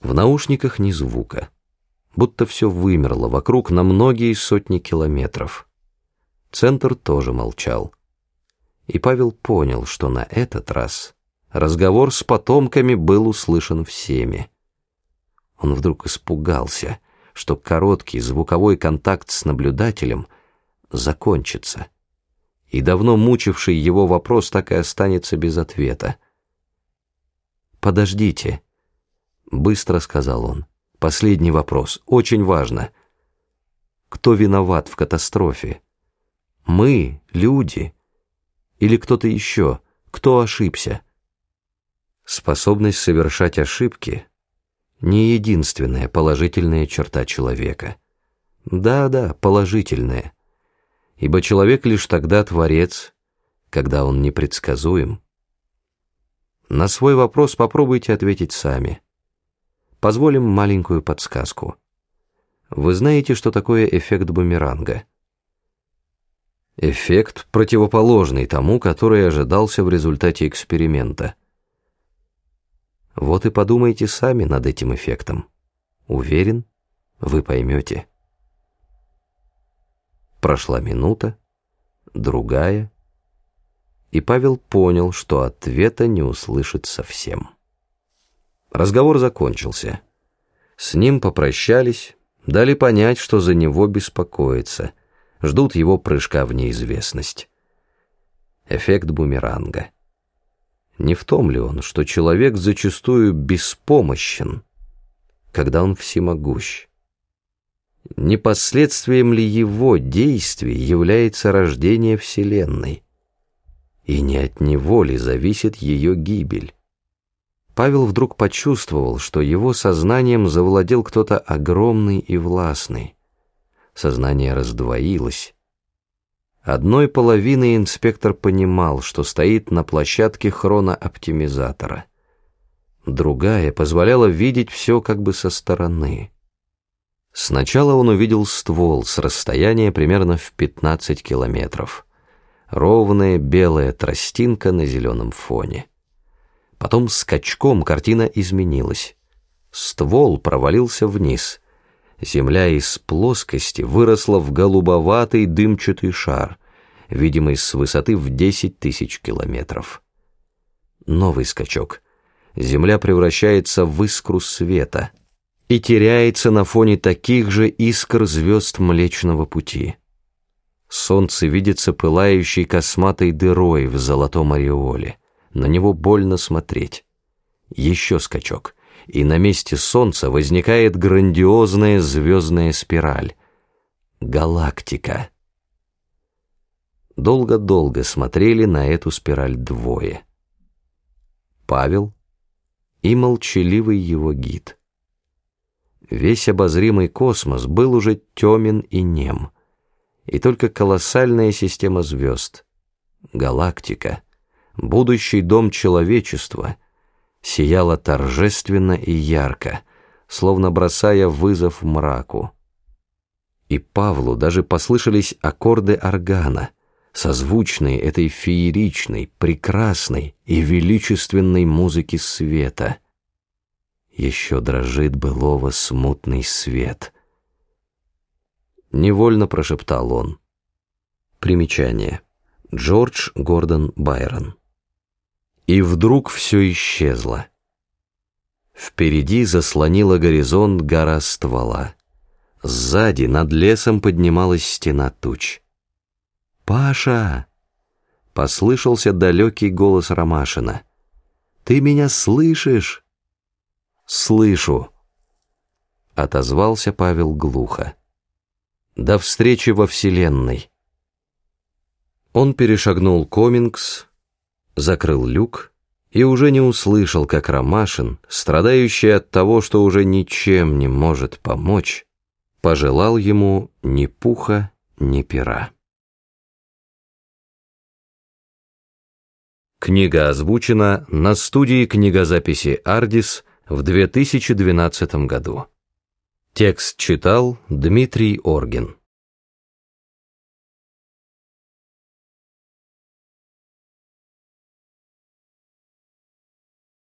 В наушниках ни звука. Будто все вымерло вокруг на многие сотни километров. Центр тоже молчал. И Павел понял, что на этот раз разговор с потомками был услышан всеми. Он вдруг испугался, что короткий звуковой контакт с наблюдателем закончится, и давно мучивший его вопрос так и останется без ответа. «Подождите», — быстро сказал он. «Последний вопрос. Очень важно. Кто виноват в катастрофе? Мы, люди, или кто-то еще? Кто ошибся?» Способность совершать ошибки — не единственная положительная черта человека. Да-да, положительная. Ибо человек лишь тогда творец, когда он непредсказуем. На свой вопрос попробуйте ответить сами. Позволим маленькую подсказку. Вы знаете, что такое эффект бумеранга? Эффект, противоположный тому, который ожидался в результате эксперимента. Вот и подумайте сами над этим эффектом. Уверен, вы поймете. Прошла минута, другая — и Павел понял, что ответа не услышит совсем. Разговор закончился. С ним попрощались, дали понять, что за него беспокоятся, ждут его прыжка в неизвестность. Эффект бумеранга. Не в том ли он, что человек зачастую беспомощен, когда он всемогущ? Не последствием ли его действий является рождение Вселенной? и не от него ли зависит ее гибель. Павел вдруг почувствовал, что его сознанием завладел кто-то огромный и властный. Сознание раздвоилось. Одной половиной инспектор понимал, что стоит на площадке хронооптимизатора. Другая позволяла видеть все как бы со стороны. Сначала он увидел ствол с расстояния примерно в 15 километров ровная белая тростинка на зеленом фоне. Потом скачком картина изменилась. Ствол провалился вниз. Земля из плоскости выросла в голубоватый дымчатый шар, видимый с высоты в десять тысяч километров. Новый скачок. Земля превращается в искру света и теряется на фоне таких же искр звезд Млечного Пути. Солнце видится пылающей косматой дырой в золотом ореоле. На него больно смотреть. Еще скачок, и на месте Солнца возникает грандиозная звездная спираль. Галактика. Долго-долго смотрели на эту спираль двое. Павел и молчаливый его гид. Весь обозримый космос был уже темен и нем — и только колоссальная система звезд, галактика, будущий дом человечества, сияла торжественно и ярко, словно бросая вызов мраку. И Павлу даже послышались аккорды органа, созвучные этой фееричной, прекрасной и величественной музыки света. Еще дрожит былого смутный свет — Невольно прошептал он. Примечание. Джордж Гордон Байрон. И вдруг все исчезло. Впереди заслонила горизонт гора ствола. Сзади над лесом поднималась стена туч. «Паша!» — послышался далекий голос Ромашина. «Ты меня слышишь?» «Слышу!» — отозвался Павел глухо. До встречи во Вселенной. Он перешагнул Комингс, закрыл люк и уже не услышал, как Ромашин, страдающий от того, что уже ничем не может помочь, пожелал ему ни пуха, ни пера. Книга озвучена на студии книгозаписи «Ардис» в 2012 году. Текст читал Дмитрий Оргин.